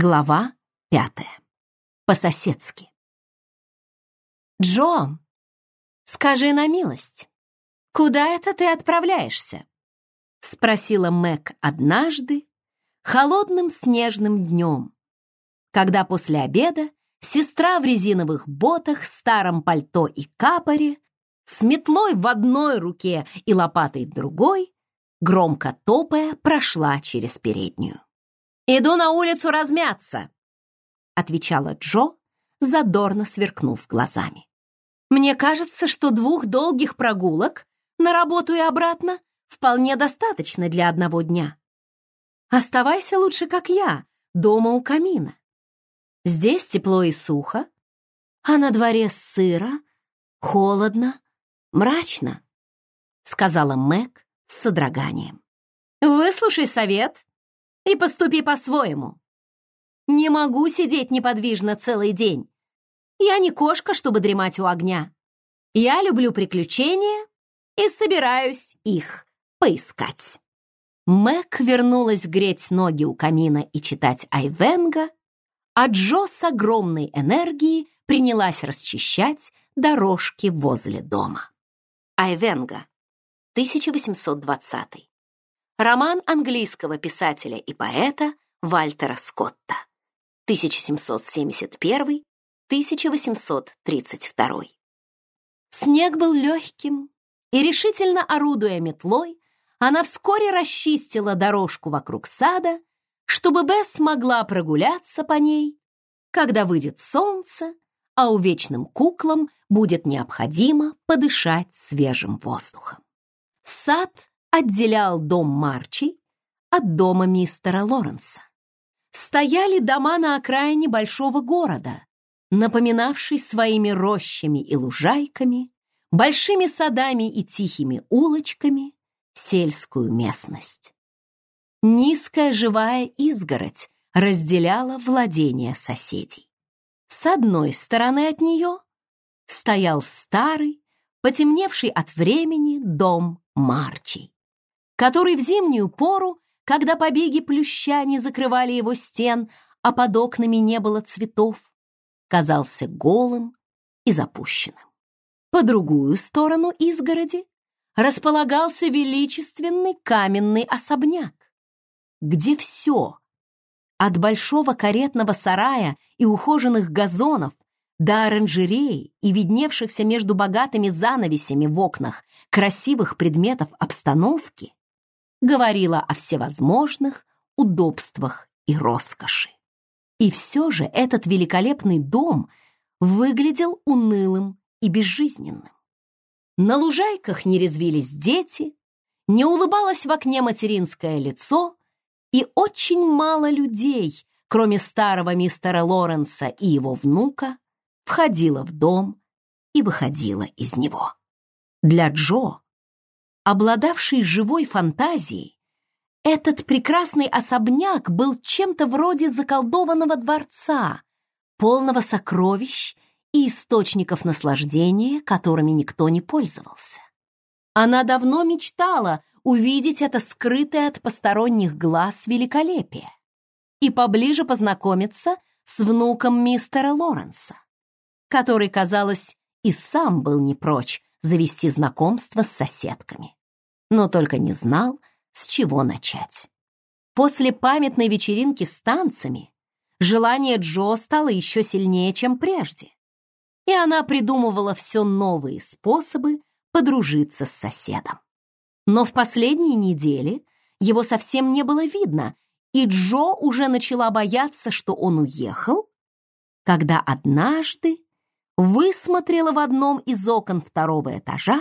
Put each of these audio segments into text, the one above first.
Глава пятая. По-соседски. «Джо, скажи на милость, куда это ты отправляешься?» — спросила Мэг однажды, холодным снежным днем, когда после обеда сестра в резиновых ботах, старом пальто и капоре, с метлой в одной руке и лопатой в другой, громко топая, прошла через переднюю. «Иду на улицу размяться», — отвечала Джо, задорно сверкнув глазами. «Мне кажется, что двух долгих прогулок на работу и обратно вполне достаточно для одного дня. Оставайся лучше, как я, дома у камина. Здесь тепло и сухо, а на дворе сыро, холодно, мрачно», — сказала Мэг с содроганием. «Выслушай совет и поступи по-своему. Не могу сидеть неподвижно целый день. Я не кошка, чтобы дремать у огня. Я люблю приключения и собираюсь их поискать. Мэг вернулась греть ноги у камина и читать Айвенга, а Джо с огромной энергией принялась расчищать дорожки возле дома. Айвенга, 1820 Роман английского писателя и поэта Вальтера Скотта. 1771-1832. Снег был легким, и, решительно орудуя метлой, она вскоре расчистила дорожку вокруг сада, чтобы Бесс смогла прогуляться по ней, когда выйдет солнце, а увечным куклам будет необходимо подышать свежим воздухом. Сад отделял дом Марчи от дома мистера Лоренса. Стояли дома на окраине большого города, напоминавший своими рощами и лужайками, большими садами и тихими улочками сельскую местность. Низкая живая изгородь разделяла владения соседей. С одной стороны от нее стоял старый, потемневший от времени дом Марчей который в зимнюю пору, когда побеги плюща не закрывали его стен, а под окнами не было цветов, казался голым и запущенным. По другую сторону изгороди располагался величественный каменный особняк, где все, от большого каретного сарая и ухоженных газонов до оранжереи и видневшихся между богатыми занавесями в окнах красивых предметов обстановки, говорила о всевозможных удобствах и роскоши. И все же этот великолепный дом выглядел унылым и безжизненным. На лужайках не резвились дети, не улыбалось в окне материнское лицо, и очень мало людей, кроме старого мистера Лоренса и его внука, входило в дом и выходило из него. Для Джо обладавший живой фантазией, этот прекрасный особняк был чем-то вроде заколдованного дворца, полного сокровищ и источников наслаждения, которыми никто не пользовался. Она давно мечтала увидеть это скрытое от посторонних глаз великолепие и поближе познакомиться с внуком мистера Лоренса, который, казалось, и сам был не прочь завести знакомство с соседками но только не знал, с чего начать. После памятной вечеринки с танцами желание Джо стало еще сильнее, чем прежде, и она придумывала все новые способы подружиться с соседом. Но в последние недели его совсем не было видно, и Джо уже начала бояться, что он уехал, когда однажды высмотрела в одном из окон второго этажа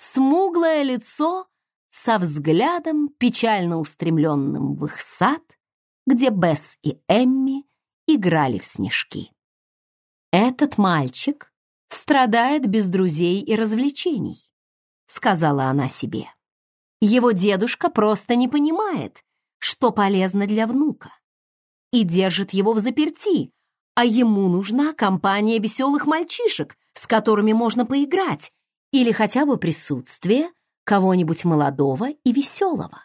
смуглое лицо со взглядом, печально устремленным в их сад, где Бесс и Эмми играли в снежки. «Этот мальчик страдает без друзей и развлечений», — сказала она себе. «Его дедушка просто не понимает, что полезно для внука, и держит его в заперти, а ему нужна компания веселых мальчишек, с которыми можно поиграть, или хотя бы присутствие кого-нибудь молодого и веселого.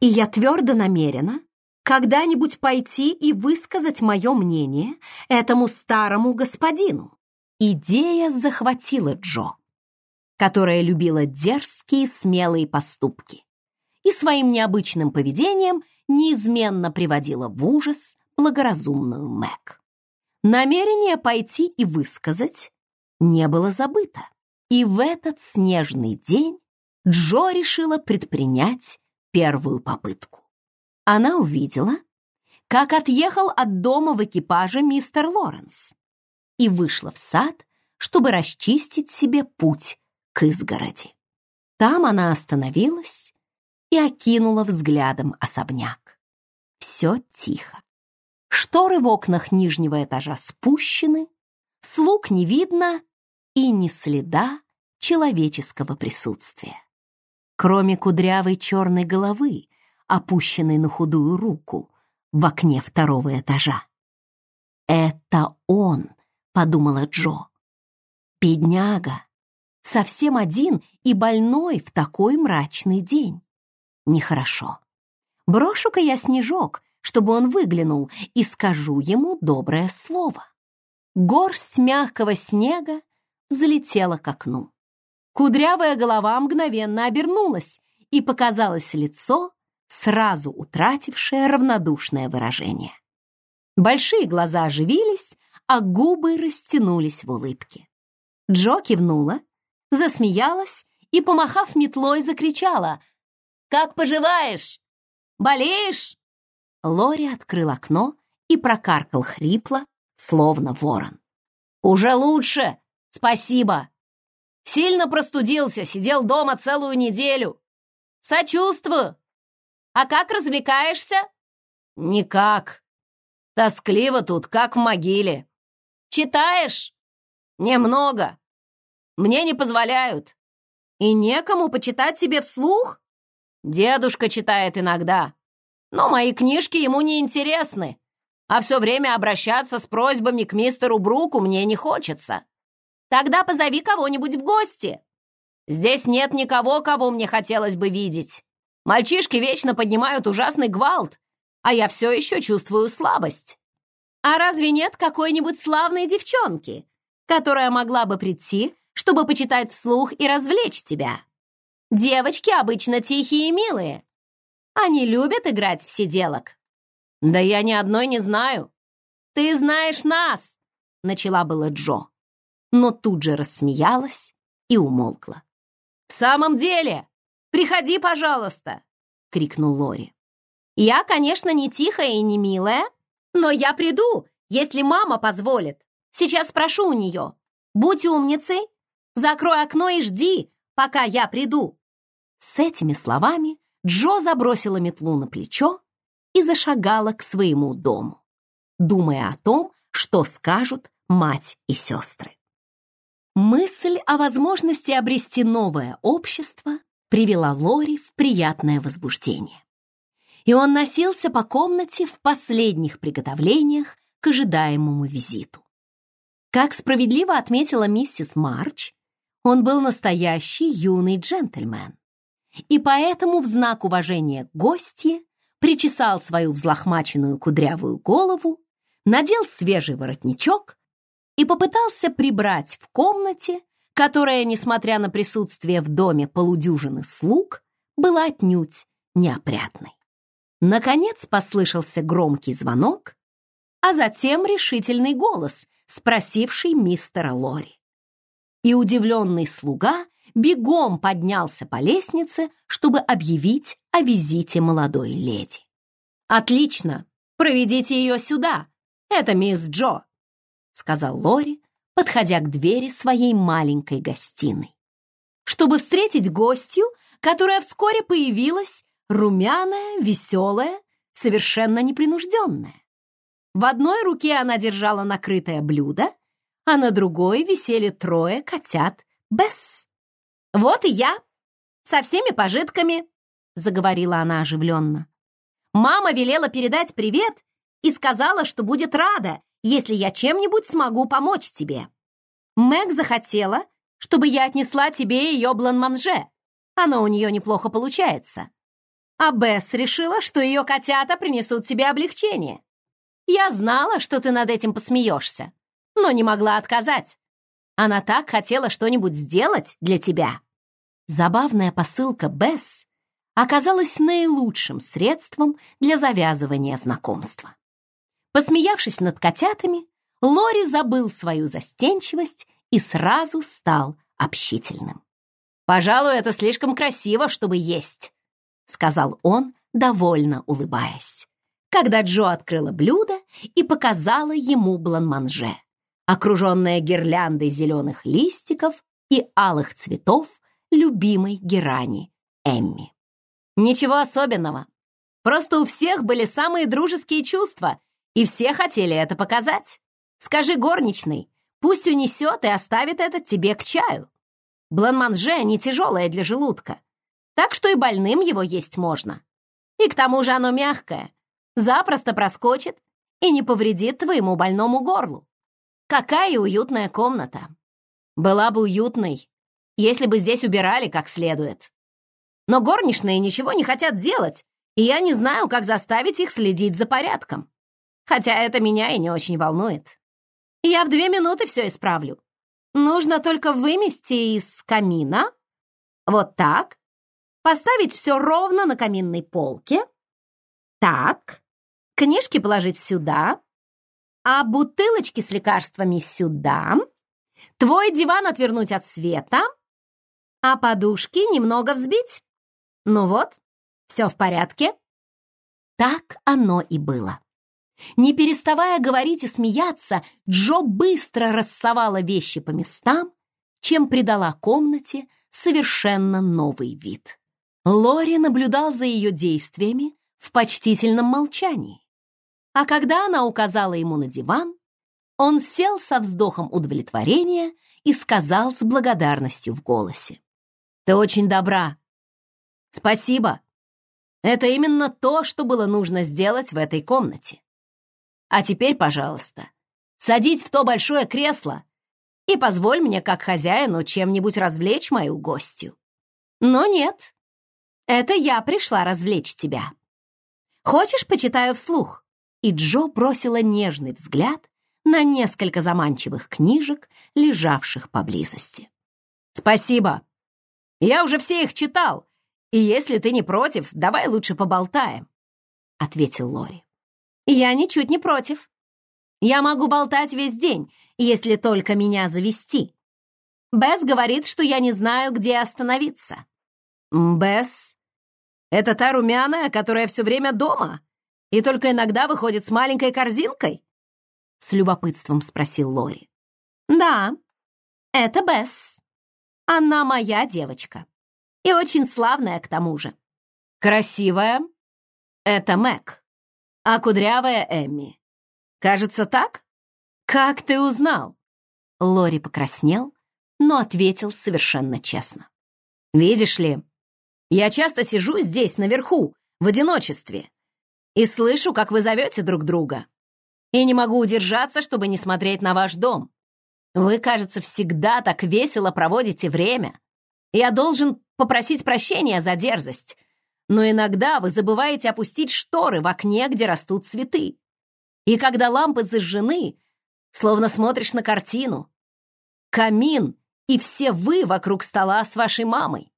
И я твердо намерена когда-нибудь пойти и высказать мое мнение этому старому господину. Идея захватила Джо, которая любила дерзкие смелые поступки и своим необычным поведением неизменно приводила в ужас благоразумную Мэг. Намерение пойти и высказать не было забыто, и в этот снежный день Джо решила предпринять первую попытку. Она увидела, как отъехал от дома в экипаже мистер Лоренс и вышла в сад, чтобы расчистить себе путь к изгороди. Там она остановилась и окинула взглядом особняк. Все тихо. Шторы в окнах нижнего этажа спущены, слуг не видно и ни следа человеческого присутствия. Кроме кудрявой черной головы, опущенной на худую руку в окне второго этажа. «Это он», — подумала Джо. «Бедняга, совсем один и больной в такой мрачный день. Нехорошо. Брошу-ка я снежок, чтобы он выглянул, и скажу ему доброе слово». Горсть мягкого снега залетела к окну. Кудрявая голова мгновенно обернулась, и показалось лицо, сразу утратившее равнодушное выражение. Большие глаза оживились, а губы растянулись в улыбке. Джо кивнула, засмеялась и, помахав метлой, закричала «Как поживаешь? Болеешь?» Лори открыл окно и прокаркал хрипло, словно ворон. «Уже лучше! Спасибо! Сильно простудился, сидел дома целую неделю. Сочувствую! А как развлекаешься?» «Никак. Тоскливо тут, как в могиле. Читаешь?» «Немного. Мне не позволяют. И некому почитать себе вслух?» «Дедушка читает иногда, но мои книжки ему не интересны, а все время обращаться с просьбами к мистеру Бруку мне не хочется. Тогда позови кого-нибудь в гости. Здесь нет никого, кого мне хотелось бы видеть. Мальчишки вечно поднимают ужасный гвалт, а я все еще чувствую слабость. А разве нет какой-нибудь славной девчонки, которая могла бы прийти, чтобы почитать вслух и развлечь тебя? Девочки обычно тихие и милые. Они любят играть в сиделок. Да я ни одной не знаю. Ты знаешь нас, начала было Джо, но тут же рассмеялась и умолкла. В самом деле, Приходи, пожалуйста!» — крикнул Лори. «Я, конечно, не тихая и не милая, но я приду, если мама позволит. Сейчас спрошу у нее. Будь умницей, закрой окно и жди, пока я приду». С этими словами Джо забросила метлу на плечо и зашагала к своему дому, думая о том, что скажут мать и сестры. Мысль о возможности обрести новое общество привела Лори в приятное возбуждение. И он носился по комнате в последних приготовлениях к ожидаемому визиту. Как справедливо отметила миссис Марч, он был настоящий юный джентльмен. И поэтому в знак уважения гостье причесал свою взлохмаченную кудрявую голову, надел свежий воротничок и попытался прибрать в комнате которая, несмотря на присутствие в доме полудюжины слуг, была отнюдь неопрятной. Наконец послышался громкий звонок, а затем решительный голос, спросивший мистера Лори. И удивленный слуга бегом поднялся по лестнице, чтобы объявить о визите молодой леди. «Отлично! Проведите ее сюда! Это мисс Джо!» — сказал Лори, подходя к двери своей маленькой гостиной, чтобы встретить гостью, которая вскоре появилась, румяная, веселая, совершенно непринужденная. В одной руке она держала накрытое блюдо, а на другой висели трое котят Бесс. «Вот и я, со всеми пожитками», — заговорила она оживленно. «Мама велела передать привет и сказала, что будет рада, если я чем-нибудь смогу помочь тебе. Мэг захотела, чтобы я отнесла тебе ее бланманже. Оно у нее неплохо получается. А Бесс решила, что ее котята принесут тебе облегчение. Я знала, что ты над этим посмеешься, но не могла отказать. Она так хотела что-нибудь сделать для тебя. Забавная посылка Бесс оказалась наилучшим средством для завязывания знакомства. Посмеявшись над котятами, Лори забыл свою застенчивость и сразу стал общительным. «Пожалуй, это слишком красиво, чтобы есть», — сказал он, довольно улыбаясь, когда Джо открыла блюдо и показала ему бланманже, окруженное гирляндой зеленых листиков и алых цветов любимой герани Эмми. Ничего особенного. Просто у всех были самые дружеские чувства, и все хотели это показать. Скажи горничной, пусть унесет и оставит это тебе к чаю. Бланманже не тяжелое для желудка, так что и больным его есть можно. И к тому же оно мягкое, запросто проскочит и не повредит твоему больному горлу. Какая уютная комната. Была бы уютной, если бы здесь убирали как следует. Но горничные ничего не хотят делать, и я не знаю, как заставить их следить за порядком. Хотя это меня и не очень волнует. Я в две минуты все исправлю. Нужно только вымести из камина. Вот так. Поставить все ровно на каминной полке. Так. Книжки положить сюда. А бутылочки с лекарствами сюда. Твой диван отвернуть от света. А подушки немного взбить. Ну вот, все в порядке. Так оно и было. Не переставая говорить и смеяться, Джо быстро рассовала вещи по местам, чем придала комнате совершенно новый вид. Лори наблюдал за ее действиями в почтительном молчании. А когда она указала ему на диван, он сел со вздохом удовлетворения и сказал с благодарностью в голосе. «Ты очень добра. Спасибо. Это именно то, что было нужно сделать в этой комнате. А теперь, пожалуйста, садись в то большое кресло и позволь мне, как хозяину, чем-нибудь развлечь мою гостью. Но нет, это я пришла развлечь тебя. Хочешь, почитаю вслух?» И Джо бросила нежный взгляд на несколько заманчивых книжек, лежавших поблизости. «Спасибо. Я уже все их читал, и если ты не против, давай лучше поболтаем», — ответил Лори. «Я ничуть не против. Я могу болтать весь день, если только меня завести. Бесс говорит, что я не знаю, где остановиться». «Бесс? Это та румяная, которая все время дома и только иногда выходит с маленькой корзинкой?» С любопытством спросил Лори. «Да, это Бесс. Она моя девочка. И очень славная к тому же. Красивая — это Мэг а кудрявая Эмми. Кажется, так? Как ты узнал? Лори покраснел, но ответил совершенно честно. Видишь ли, я часто сижу здесь, наверху, в одиночестве, и слышу, как вы зовете друг друга. И не могу удержаться, чтобы не смотреть на ваш дом. Вы, кажется, всегда так весело проводите время. Я должен попросить прощения за дерзость, но иногда вы забываете опустить шторы в окне, где растут цветы. И когда лампы зажжены, словно смотришь на картину. Камин и все вы вокруг стола с вашей мамой.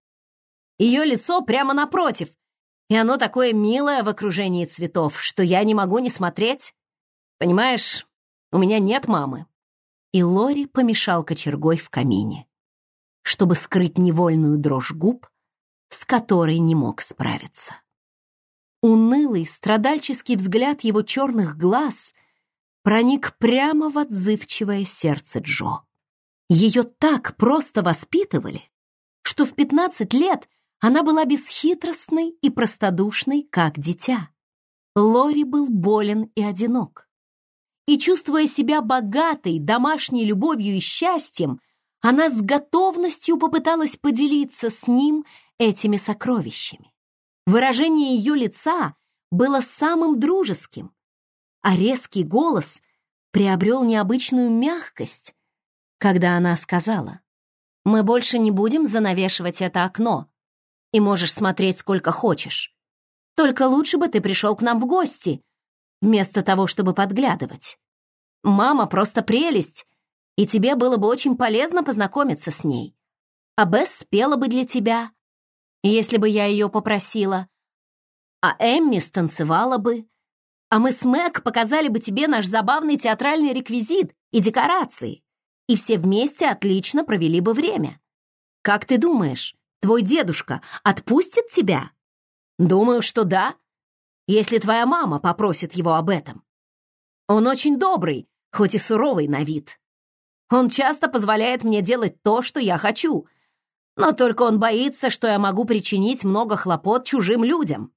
Ее лицо прямо напротив, и оно такое милое в окружении цветов, что я не могу не смотреть. Понимаешь, у меня нет мамы. И Лори помешал кочергой в камине. Чтобы скрыть невольную дрожь губ, с которой не мог справиться. Унылый, страдальческий взгляд его черных глаз проник прямо в отзывчивое сердце Джо. Ее так просто воспитывали, что в пятнадцать лет она была бесхитростной и простодушной, как дитя. Лори был болен и одинок. И, чувствуя себя богатой, домашней любовью и счастьем, она с готовностью попыталась поделиться с ним этими сокровищами. Выражение ее лица было самым дружеским, а резкий голос приобрел необычную мягкость, когда она сказала, «Мы больше не будем занавешивать это окно, и можешь смотреть сколько хочешь. Только лучше бы ты пришел к нам в гости, вместо того, чтобы подглядывать. Мама просто прелесть, и тебе было бы очень полезно познакомиться с ней. А Бесс спела бы для тебя, если бы я ее попросила. А Эмми станцевала бы. А мы с Мэг показали бы тебе наш забавный театральный реквизит и декорации. И все вместе отлично провели бы время. Как ты думаешь, твой дедушка отпустит тебя? Думаю, что да, если твоя мама попросит его об этом. Он очень добрый, хоть и суровый на вид. Он часто позволяет мне делать то, что я хочу, но только он боится, что я могу причинить много хлопот чужим людям.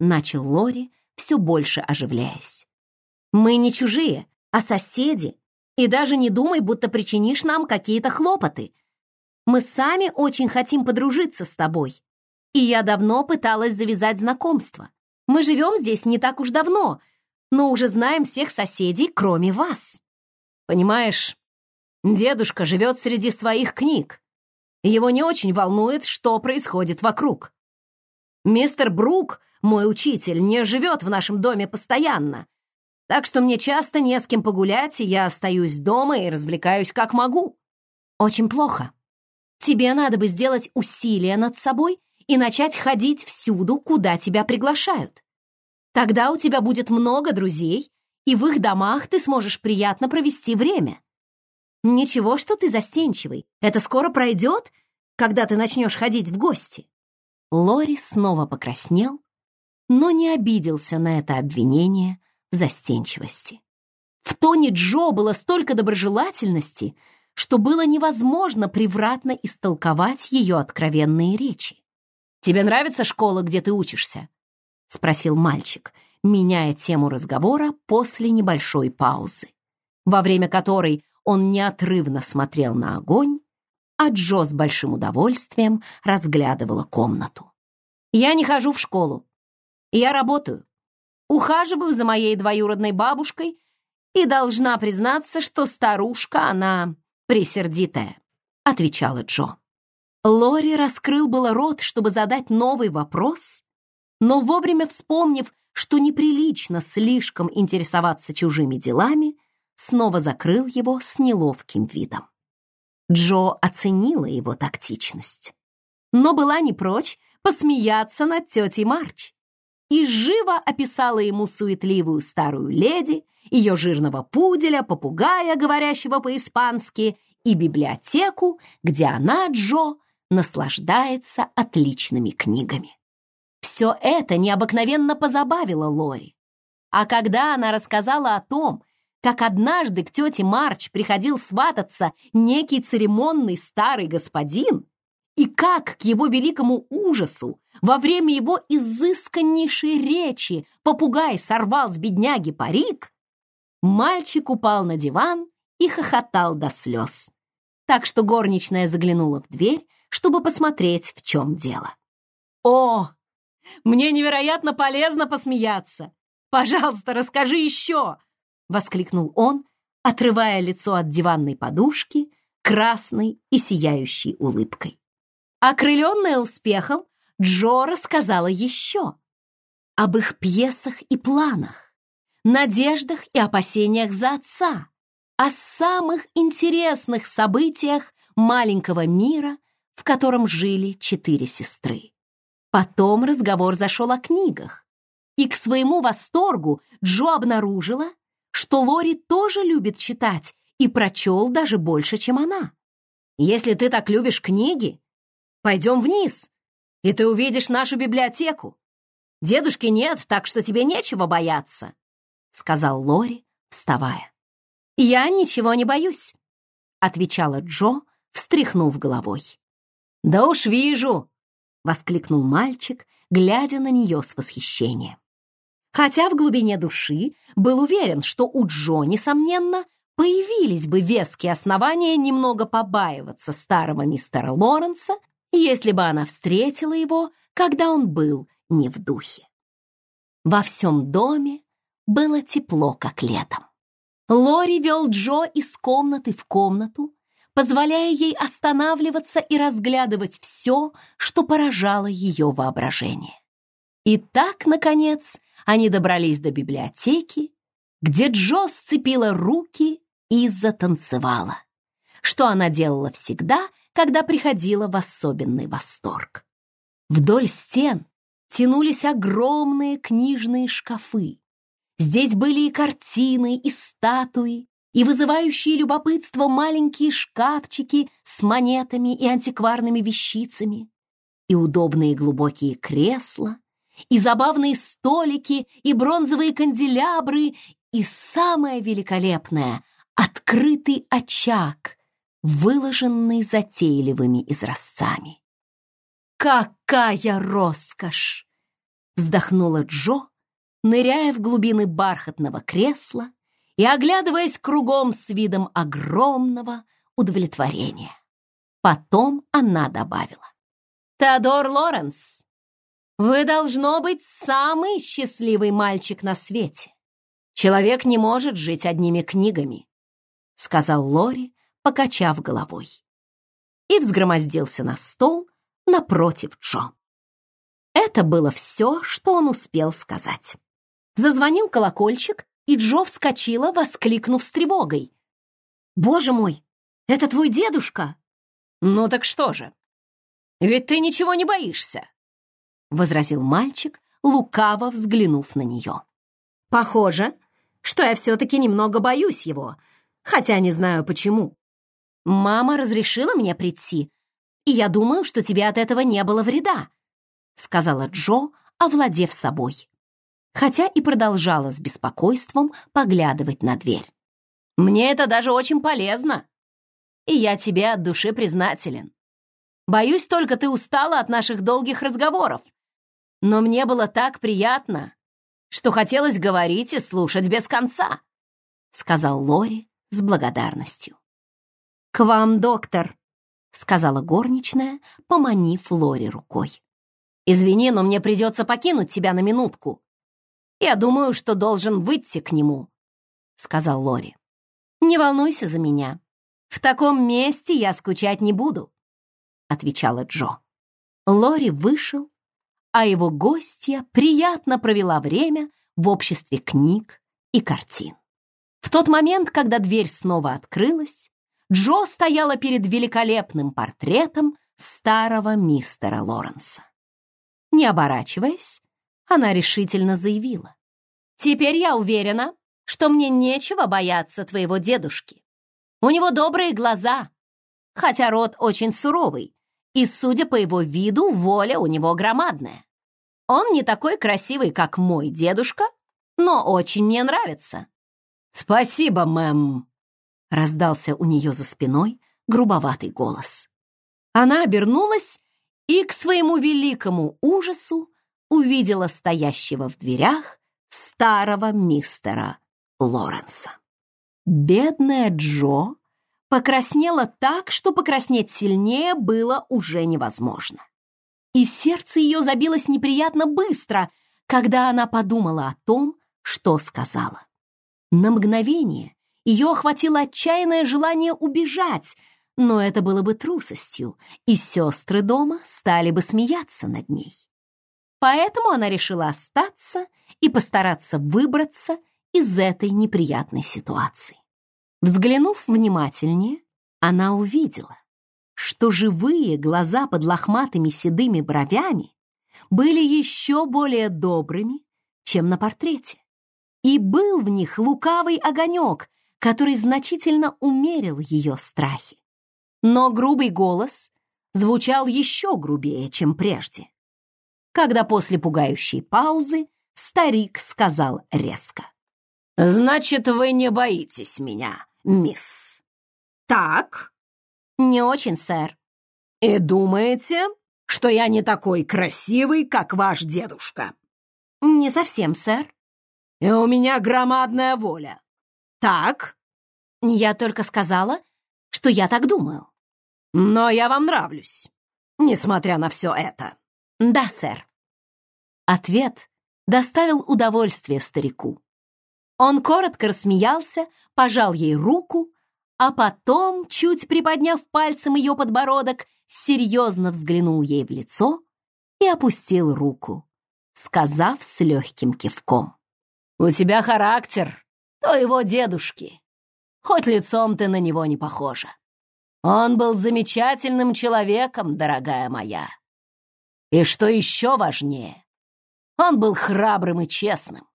Начал Лори, все больше оживляясь. Мы не чужие, а соседи, и даже не думай, будто причинишь нам какие-то хлопоты. Мы сами очень хотим подружиться с тобой, и я давно пыталась завязать знакомство. Мы живем здесь не так уж давно, но уже знаем всех соседей, кроме вас. Понимаешь, дедушка живет среди своих книг. Его не очень волнует, что происходит вокруг. Мистер Брук, мой учитель, не живет в нашем доме постоянно, так что мне часто не с кем погулять, и я остаюсь дома и развлекаюсь как могу. Очень плохо. Тебе надо бы сделать усилие над собой и начать ходить всюду, куда тебя приглашают. Тогда у тебя будет много друзей, и в их домах ты сможешь приятно провести время. Ничего, что ты застенчивый. Это скоро пройдет, когда ты начнешь ходить в гости. Лори снова покраснел, но не обиделся на это обвинение в застенчивости. В тоне Джо было столько доброжелательности, что было невозможно превратно истолковать ее откровенные речи. «Тебе нравится школа, где ты учишься?» — спросил мальчик, меняя тему разговора после небольшой паузы, во время которой он неотрывно смотрел на огонь, а Джо с большим удовольствием разглядывала комнату. «Я не хожу в школу. Я работаю. Ухаживаю за моей двоюродной бабушкой и должна признаться, что старушка она присердитая», — отвечала Джо. Лори раскрыл было рот, чтобы задать новый вопрос, но вовремя вспомнив, что неприлично слишком интересоваться чужими делами, снова закрыл его с неловким видом. Джо оценила его тактичность, но была не прочь посмеяться над тетей Марч и живо описала ему суетливую старую леди, ее жирного пуделя, попугая, говорящего по-испански, и библиотеку, где она, Джо, наслаждается отличными книгами. Все это необыкновенно позабавило Лори. А когда она рассказала о том, как однажды к тете Марч приходил свататься некий церемонный старый господин, и как, к его великому ужасу, во время его изысканнейшей речи попугай сорвал с бедняги парик, мальчик упал на диван и хохотал до слез. Так что горничная заглянула в дверь, чтобы посмотреть, в чем дело. «О, мне невероятно полезно посмеяться! Пожалуйста, расскажи еще!» — воскликнул он, отрывая лицо от диванной подушки, красной и сияющей улыбкой. Окрыленная успехом, Джо рассказала еще об их пьесах и планах, надеждах и опасениях за отца, о самых интересных событиях маленького мира, в котором жили четыре сестры. Потом разговор зашел о книгах, и к своему восторгу Джо обнаружила, что Лори тоже любит читать и прочел даже больше, чем она. «Если ты так любишь книги, пойдем вниз, и ты увидишь нашу библиотеку. Дедушки нет, так что тебе нечего бояться», — сказал Лори, вставая. «Я ничего не боюсь», — отвечала Джо, встряхнув головой. «Да уж вижу», — воскликнул мальчик, глядя на нее с восхищением хотя в глубине души был уверен, что у Джо, несомненно, появились бы веские основания немного побаиваться старого мистера Лоренса, если бы она встретила его, когда он был не в духе. Во всем доме было тепло, как летом. Лори вел Джо из комнаты в комнату, позволяя ей останавливаться и разглядывать все, что поражало ее воображение. И так, наконец, они добрались до библиотеки, где Джо сцепила руки и затанцевала, что она делала всегда, когда приходила в особенный восторг. Вдоль стен тянулись огромные книжные шкафы. Здесь были и картины, и статуи, и вызывающие любопытство маленькие шкафчики с монетами и антикварными вещицами, и удобные глубокие кресла, и забавные столики, и бронзовые канделябры, и самое великолепное — открытый очаг, выложенный затейливыми изразцами. «Какая роскошь!» — вздохнула Джо, ныряя в глубины бархатного кресла и оглядываясь кругом с видом огромного удовлетворения. Потом она добавила. «Теодор Лоренс, вы должно быть самый счастливый мальчик на свете. Человек не может жить одними книгами», — сказал Лори, покачав головой. И взгромоздился на стол напротив Джо. Это было все, что он успел сказать. Зазвонил колокольчик, и Джо вскочила, воскликнув с тревогой. «Боже мой, это твой дедушка!» «Ну так что же? Ведь ты ничего не боишься!» — возразил мальчик, лукаво взглянув на нее. «Похоже, что я все-таки немного боюсь его, хотя не знаю почему. Мама разрешила мне прийти, и я думаю, что тебе от этого не было вреда», — сказала Джо, овладев собой хотя и продолжала с беспокойством поглядывать на дверь. «Мне это даже очень полезно, и я тебе от души признателен. Боюсь, только ты устала от наших долгих разговоров, но мне было так приятно, что хотелось говорить и слушать без конца», сказал Лори с благодарностью. «К вам, доктор», — сказала горничная, поманив Лори рукой. «Извини, но мне придется покинуть тебя на минутку. Я думаю, что должен выйти к нему», — сказал Лори. «Не волнуйся за меня. В таком месте я скучать не буду», — отвечала Джо. Лори вышел, а его гостья приятно провела время в обществе книг и картин. В тот момент, когда дверь снова открылась, Джо стояла перед великолепным портретом старого мистера Лоренса. Не оборачиваясь, она решительно заявила. «Теперь я уверена, что мне нечего бояться твоего дедушки. У него добрые глаза, хотя рот очень суровый, и, судя по его виду, воля у него громадная. Он не такой красивый, как мой дедушка, но очень мне нравится». «Спасибо, мэм», — раздался у нее за спиной грубоватый голос. Она обернулась и, к своему великому ужасу, увидела стоящего в дверях старого мистера Лоренса. Бедная Джо покраснела так, что покраснеть сильнее было уже невозможно. И сердце ее забилось неприятно быстро, когда она подумала о том, что сказала. На мгновение ее охватило отчаянное желание убежать, но это было бы трусостью, и сестры дома стали бы смеяться над ней. Поэтому она решила остаться и постараться выбраться из этой неприятной ситуации. Взглянув внимательнее, она увидела, что живые глаза под лохматыми седыми бровями были еще более добрыми, чем на портрете. И был в них лукавый огонек, который значительно умерил ее страхи. Но грубый голос звучал еще грубее, чем прежде когда после пугающей паузы старик сказал резко. «Значит, вы не боитесь меня, мисс?» «Так?» «Не очень, сэр». «И думаете, что я не такой красивый, как ваш дедушка?» «Не совсем, сэр». «И у меня громадная воля». «Так?» «Я только сказала, что я так думаю». «Но я вам нравлюсь, несмотря на все это». «Да, сэр». Ответ доставил удовольствие старику. Он коротко рассмеялся, пожал ей руку, а потом, чуть приподняв пальцем ее подбородок, серьезно взглянул ей в лицо и опустил руку, сказав с легким кивком. «У тебя характер твоего дедушки, хоть лицом ты на него не похожа. Он был замечательным человеком, дорогая моя. И что еще важнее, он был храбрым и честным,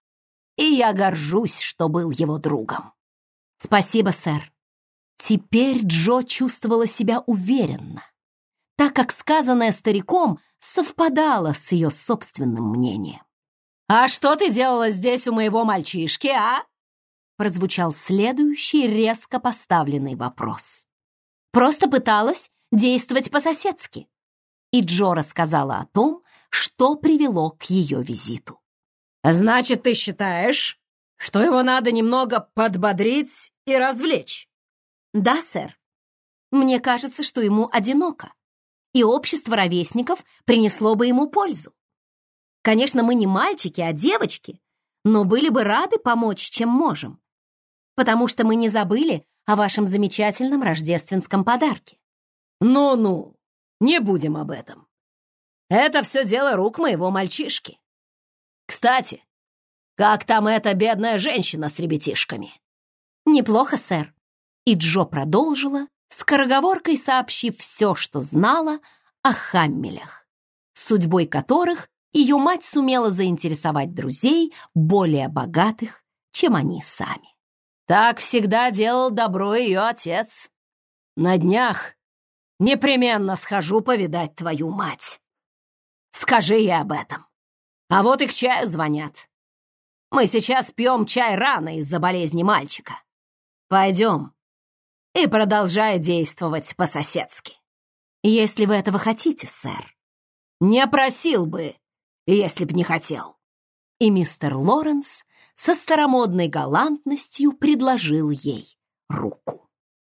и я горжусь, что был его другом. Спасибо, сэр. Теперь Джо чувствовала себя уверенно, так как сказанное стариком совпадало с ее собственным мнением. «А что ты делала здесь у моего мальчишки, а?» прозвучал следующий резко поставленный вопрос. «Просто пыталась действовать по-соседски». И Джо рассказала о том, что привело к ее визиту. «Значит, ты считаешь, что его надо немного подбодрить и развлечь?» «Да, сэр. Мне кажется, что ему одиноко, и общество ровесников принесло бы ему пользу. Конечно, мы не мальчики, а девочки, но были бы рады помочь, чем можем, потому что мы не забыли о вашем замечательном рождественском подарке». «Ну-ну, не будем об этом. Это все дело рук моего мальчишки. Кстати, как там эта бедная женщина с ребятишками?» «Неплохо, сэр. И Джо продолжила, скороговоркой сообщив все, что знала о Хаммелях, судьбой которых ее мать сумела заинтересовать друзей более богатых, чем они сами. Так всегда делал добро ее отец. На днях непременно схожу повидать твою мать. Скажи ей об этом. А вот и к чаю звонят. Мы сейчас пьем чай рано из-за болезни мальчика. Пойдем, и продолжая действовать по-соседски. Если вы этого хотите, сэр. Не просил бы, если б не хотел. И мистер Лоренс со старомодной галантностью предложил ей руку.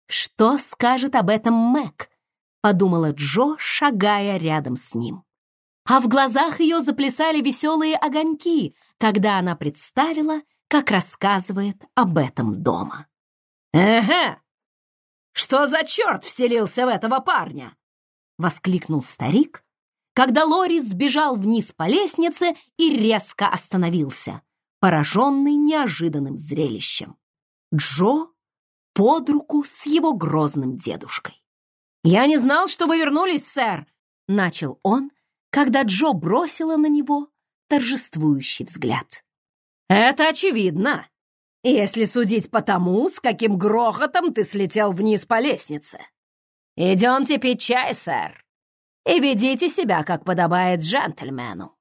«Что скажет об этом Мэг?» — подумала Джо, шагая рядом с ним. А в глазах ее заплясали веселые огоньки, когда она представила, как рассказывает об этом дома. «Эге! Что за черт вселился в этого парня?» — воскликнул старик, когда Лорис сбежал вниз по лестнице и резко остановился, пораженный неожиданным зрелищем. Джо под руку с его грозным дедушкой. «Я не знал, что вы вернулись, сэр!» — начал он, когда Джо бросила на него торжествующий взгляд. «Это очевидно!» Если судить по тому, с каким грохотом ты слетел вниз по лестнице. Идемте пить чай, сэр, и ведите себя, как подобает джентльмену».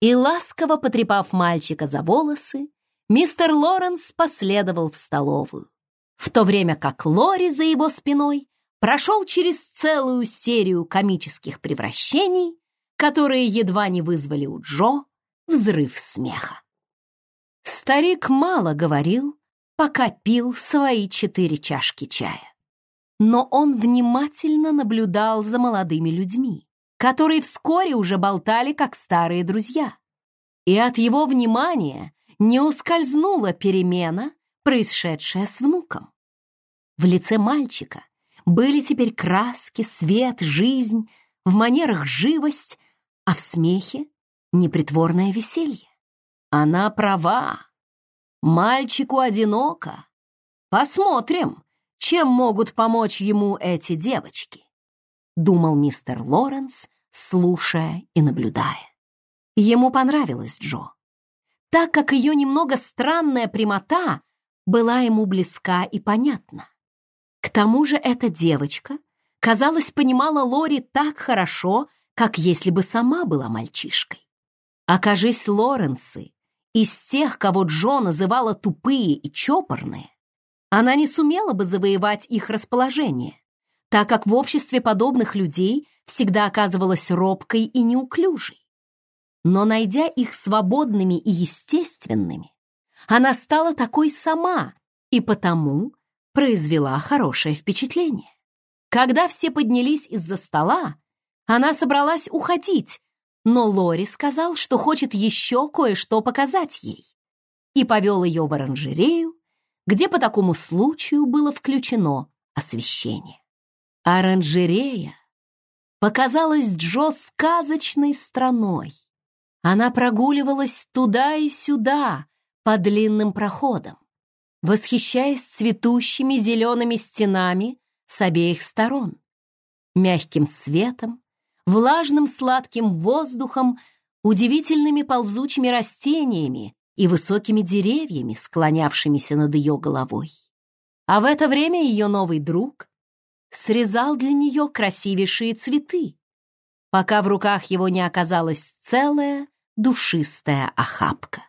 И ласково потрепав мальчика за волосы, мистер Лоренс последовал в столовую, в то время как Лори за его спиной прошел через целую серию комических превращений, которые едва не вызвали у Джо взрыв смеха. Старик мало говорил, пока пил свои четыре чашки чая. Но он внимательно наблюдал за молодыми людьми, которые вскоре уже болтали как старые друзья. И от его внимания не ускользнула перемена, происшедшая с внуком. В лице мальчика были теперь краски, свет, жизнь, в манерах живость, а в смехе непритворное веселье. Она права. Мальчику одиноко. Посмотрим, чем могут помочь ему эти девочки, думал мистер Лоренс, слушая и наблюдая. Ему понравилась Джо, так как ее немного странная прямота была ему близка и понятна. К тому же эта девочка, казалось, понимала Лори так хорошо, как если бы сама была мальчишкой. Окажись Лоренсы из тех, кого Джо называла тупые и чопорные, она не сумела бы завоевать их расположение, так как в обществе подобных людей всегда оказывалась робкой и неуклюжей. Но найдя их свободными и естественными, она стала такой сама и потому произвела хорошее впечатление. Когда все поднялись из-за стола, она собралась уходить, но Лори сказал, что хочет еще кое-что показать ей, и повел ее в оранжерею, где по такому случаю было включено освещение. Оранжерея показалась Джо сказочной страной. Она прогуливалась туда и сюда по длинным проходам, восхищаясь цветущими зелеными стенами с обеих сторон, мягким светом, влажным сладким воздухом, удивительными ползучими растениями и высокими деревьями, склонявшимися над ее головой. А в это время ее новый друг срезал для нее красивейшие цветы, пока в руках его не оказалась целая душистая охапка.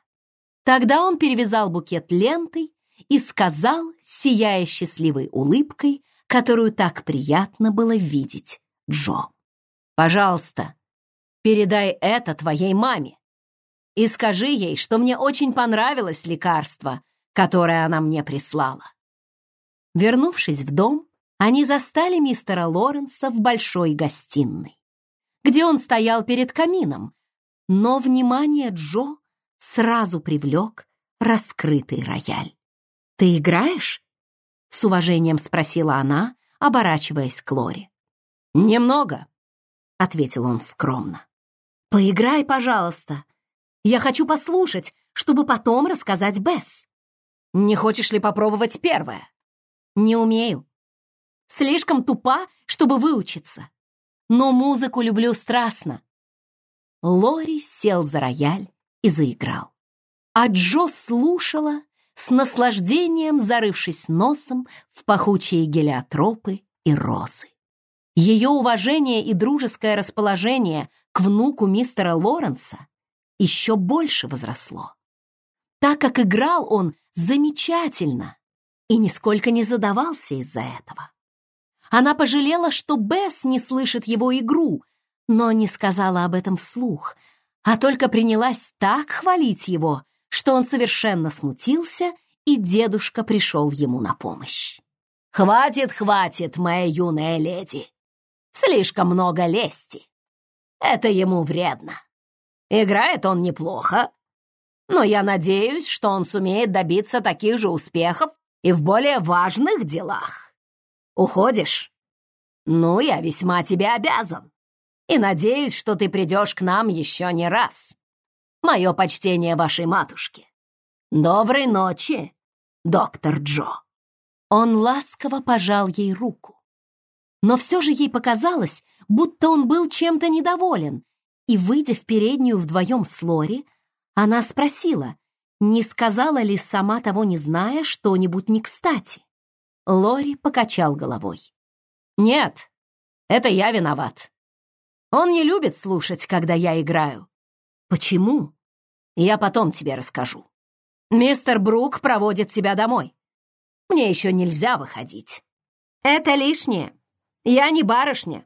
Тогда он перевязал букет лентой и сказал, сияя счастливой улыбкой, которую так приятно было видеть Джо. «Пожалуйста, передай это твоей маме и скажи ей, что мне очень понравилось лекарство, которое она мне прислала». Вернувшись в дом, они застали мистера Лоренса в большой гостиной, где он стоял перед камином, но внимание Джо сразу привлек раскрытый рояль. «Ты играешь?» — с уважением спросила она, оборачиваясь к Лоре. «Немного», — ответил он скромно. «Поиграй, пожалуйста. Я хочу послушать, чтобы потом рассказать Бесс. Не хочешь ли попробовать первое?» «Не умею. Слишком тупа, чтобы выучиться. Но музыку люблю страстно». Лори сел за рояль и заиграл. А Джо слушала, с наслаждением зарывшись носом в пахучие гелиотропы и розы. Ее уважение и дружеское расположение к внуку мистера Лоренса еще больше возросло, так как играл он замечательно и нисколько не задавался из-за этого. Она пожалела, что Бесс не слышит его игру, но не сказала об этом вслух, а только принялась так хвалить его, что он совершенно смутился, и дедушка пришел ему на помощь. «Хватит, хватит, моя юная леди! Слишком много лести. Это ему вредно. Играет он неплохо, но я надеюсь, что он сумеет добиться таких же успехов и в более важных делах. Уходишь? Ну, я весьма тебе обязан. И надеюсь, что ты придешь к нам еще не раз. Мое почтение вашей матушке. Доброй ночи, доктор Джо. Он ласково пожал ей руку. Но все же ей показалось, будто он был чем-то недоволен, и, выйдя в переднюю вдвоем с Лори, она спросила, не сказала ли сама того не зная что-нибудь не кстати. Лори покачал головой. «Нет, это я виноват. Он не любит слушать, когда я играю. Почему? Я потом тебе расскажу. Мистер Брук проводит тебя домой. Мне еще нельзя выходить. Это лишнее. Я не барышня.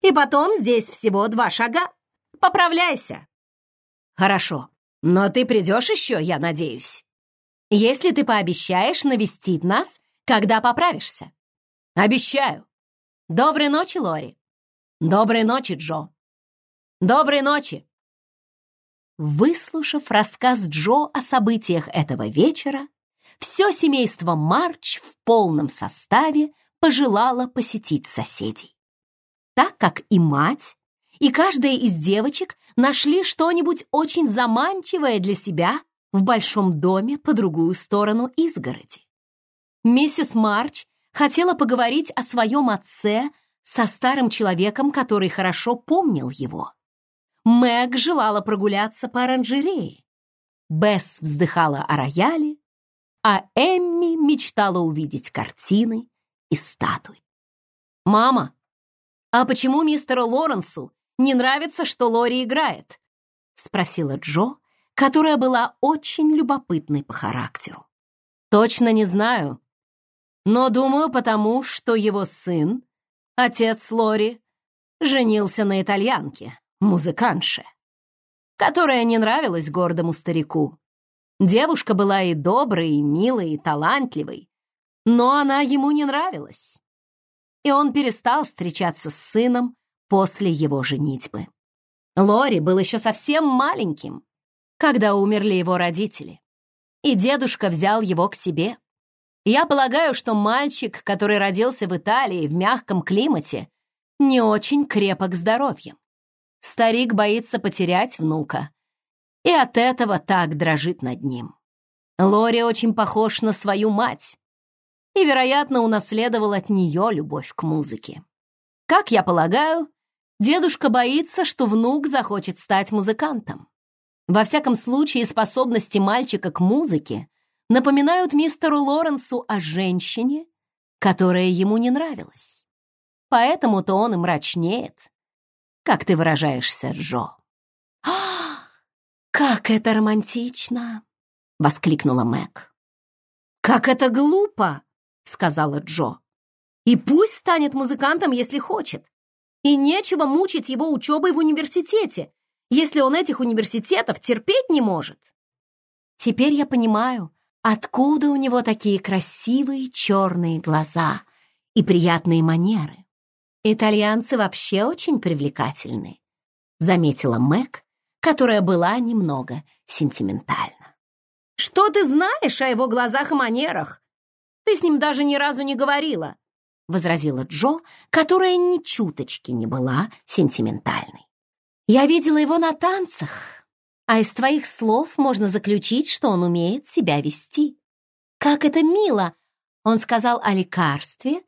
И потом здесь всего два шага. Поправляйся. Хорошо. Но ты придешь еще, я надеюсь. Если ты пообещаешь навестить нас, когда поправишься. Обещаю. Доброй ночи, Лори. Доброй ночи, Джо. Доброй ночи. Выслушав рассказ Джо о событиях этого вечера, все семейство Марч в полном составе пожелало посетить соседей. Так как и мать, и каждая из девочек нашли что-нибудь очень заманчивое для себя в большом доме по другую сторону изгороди. Миссис Марч хотела поговорить о своем отце со старым человеком, который хорошо помнил его. Мэг желала прогуляться по оранжерее. Бесс вздыхала о рояле, а Эмми мечтала увидеть картины и статуи. «Мама, а почему мистеру Лоренсу не нравится, что Лори играет?» — спросила Джо, которая была очень любопытной по характеру. «Точно не знаю, но думаю, потому что его сын Отец Лори женился на итальянке, музыкантше, которая не нравилась гордому старику. Девушка была и доброй, и милой, и талантливой, но она ему не нравилась. И он перестал встречаться с сыном после его женитьбы. Лори был еще совсем маленьким, когда умерли его родители, и дедушка взял его к себе. Я полагаю, что мальчик, который родился в Италии в мягком климате, не очень крепок здоровьем. Старик боится потерять внука и от этого так дрожит над ним. Лори очень похож на свою мать и, вероятно, унаследовал от нее любовь к музыке. Как я полагаю, дедушка боится, что внук захочет стать музыкантом. Во всяком случае, способности мальчика к музыке напоминают мистеру Лоренсу о женщине, которая ему не нравилась. Поэтому-то он и мрачнеет, как ты выражаешься, Джо. «А, как это романтично!» — воскликнула Мэг. «Как это глупо!» — сказала Джо. «И пусть станет музыкантом, если хочет. И нечего мучить его учебой в университете, если он этих университетов терпеть не может». Теперь я понимаю, откуда у него такие красивые черные глаза и приятные манеры. Итальянцы вообще очень привлекательны, заметила Мэг, которая была немного сентиментальна. Что ты знаешь о его глазах и манерах? Ты с ним даже ни разу не говорила, возразила Джо, которая ни чуточки не была сентиментальной. Я видела его на танцах, а из твоих слов можно заключить, что он умеет себя вести. Как это мило! Он сказал о лекарстве,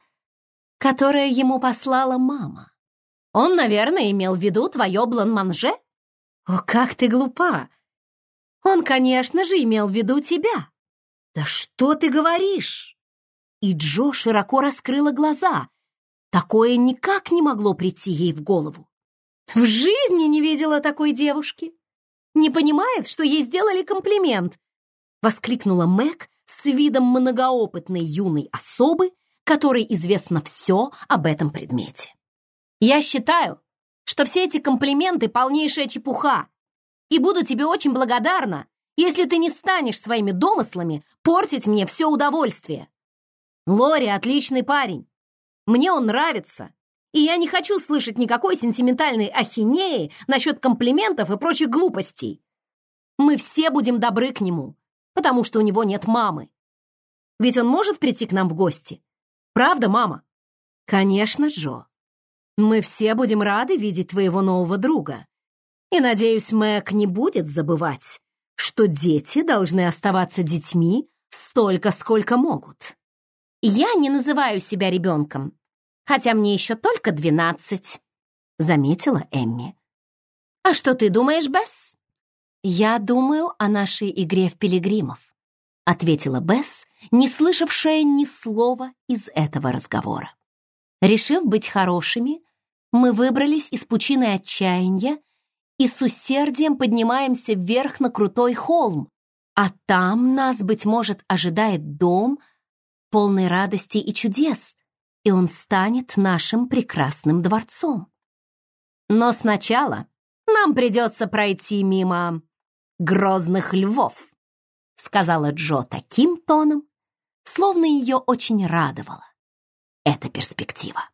которое ему послала мама. Он, наверное, имел в виду твое бланманже? О, как ты глупа! Он, конечно же, имел в виду тебя. Да что ты говоришь? И Джо широко раскрыла глаза. Такое никак не могло прийти ей в голову. В жизни не видела такой девушки. Не понимает, что ей сделали комплимент. Воскликнула Мэг с видом многоопытной юной особы, которой известно все об этом предмете. Я считаю, что все эти комплименты — полнейшая чепуха, и буду тебе очень благодарна, если ты не станешь своими домыслами портить мне все удовольствие. Лори — отличный парень. Мне он нравится, и я не хочу слышать никакой сентиментальной ахинеи насчет комплиментов и прочих глупостей. Мы все будем добры к нему, потому что у него нет мамы. Ведь он может прийти к нам в гости Правда, мама? Конечно, Джо. Мы все будем рады видеть твоего нового друга. И, надеюсь, Мэг не будет забывать, что дети должны оставаться детьми столько, сколько могут. Я не называю себя ребенком, хотя мне еще только двенадцать, заметила Эмми. А что ты думаешь, Бесс? Я думаю о нашей игре в пилигримов. — ответила Бесс, не слышавшая ни слова из этого разговора. Решив быть хорошими, мы выбрались из пучины отчаяния и с усердием поднимаемся вверх на крутой холм, а там нас, быть может, ожидает дом, полный радости и чудес, и он станет нашим прекрасным дворцом. Но сначала нам придется пройти мимо грозных львов сказала Джо таким тоном, словно ее очень радовала эта перспектива.